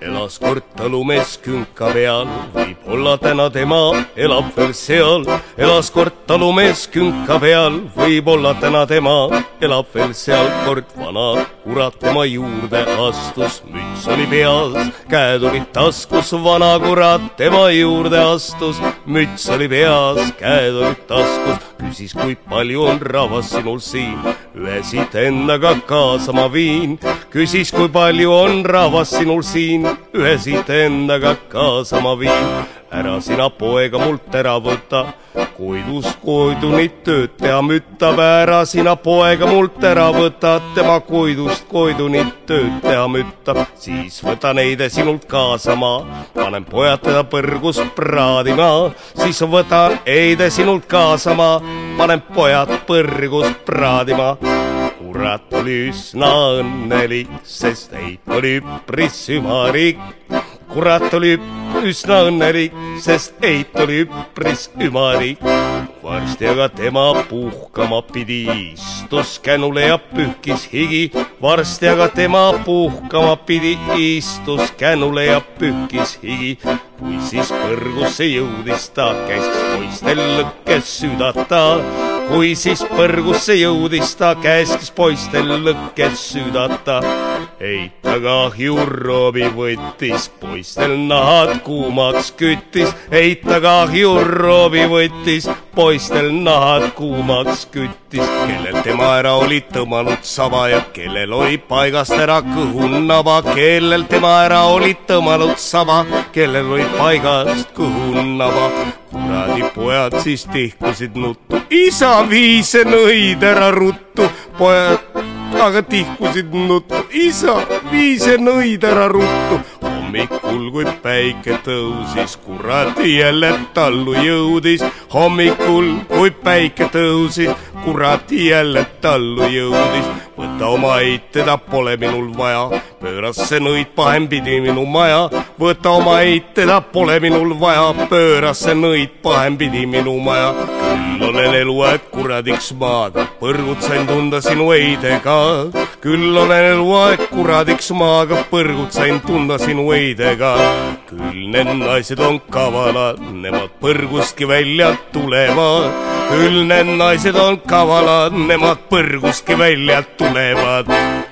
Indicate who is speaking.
Speaker 1: elas kord talumees künka peal, võib-olla täna tema elab veel seal. elas kord talumees künka peal, võib-olla täna tema elab veel seal. kord vana kurat tema juurde astus, müts oli peas, käed olid taskus. vana kurat tema juurde astus, müts oli peas, käed olid taskus. küsis, kui palju on rahvast sinul siin, ühe siit endaga kaasa ma viin. küsis, kui palju on rahvast sinul siin ühe siit endaga kaasa ma viin. ära sina poega mult ära võta, koidust koidunit tööd teha müttab, ära sina poega mult ära võta, tema koidust koidunit tööd teha müttab, siis võta neide sinult kaasa ma, panen pojad teda põrgus praadima, siis võtan eide sinult kaasa ma, panen pojad põrgus praadima. Kurat oli üsna õnnelik, sest heit oli üpris ümarik. Kurat oli üsna õnnelik, sest heit oli üpris ümarik. varsti aga tema puhkama pidi, istus känule ja pühkis higi. varsti aga tema puhkama pidi, istus känule ja pühkis higi. kui siis põrgusse jõudis ta, käis poistel lõkkes süüdata kui siis põrgusse jõudis ta, käskis poistel lõkkes süüdata. eita kahju roobi võttis, poistel nahad kuumaks küttis, eita kahju roobi võttis, poistel nahad kuumaks küttis. kellel tema ära oli tõmmanud saba ja kellel oli paigast ära kõhunaba, kellel tema ära oli tõmmanud saba, kellel oli paigast kõhunaba kuradi pojad siis tihkusid nuttu. isa vii see nõid ära ruttu, pojad aga tihkusid nuttu. isa vii see nõid ära ruttu. Hommikul, kui päike tõusis, kurat jälle tallu jõudis. hommikul, kui päike tõusis, kurat jälle tallu jõudis. võta oma eit, teda pole minul vaja, pööras see nõid pahempidi minu maja. võta oma eit, teda pole minul vaja, pööras see nõid pahempidi minu maja. küll olen eluaeg kuradiks maaga, põrgut sain tunda sinu eidega. küll olen eluaeg kuradiks maaga, põrgut sain tunda sinu eidega. küll need naised on kavalad, nemad põrgustki välja tulevad. küll need naised on kavalad, nemad põrgustki välja tulevad